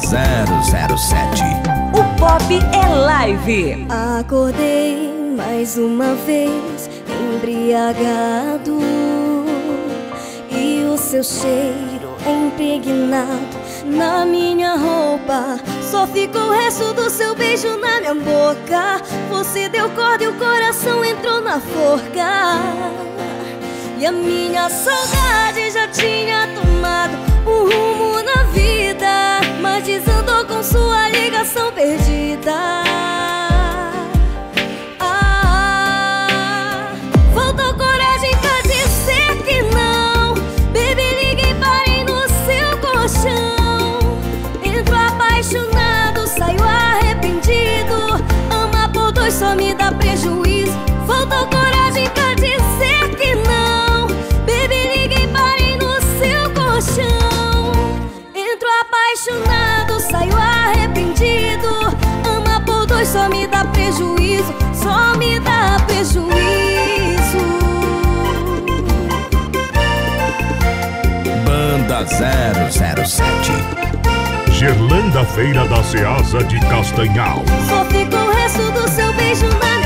007. O pop é live. Acordei mais uma vez embriagado e o seu cheiro impregnado na minha roupa. Só ficou o resto do seu beijo na minha boca. Você deu corda e o coração entrou na forca. E a minha saudade já tinha 007. Gerlanda Feira da Ceasa de Castanhal. Só ficou o resto do seu beijo na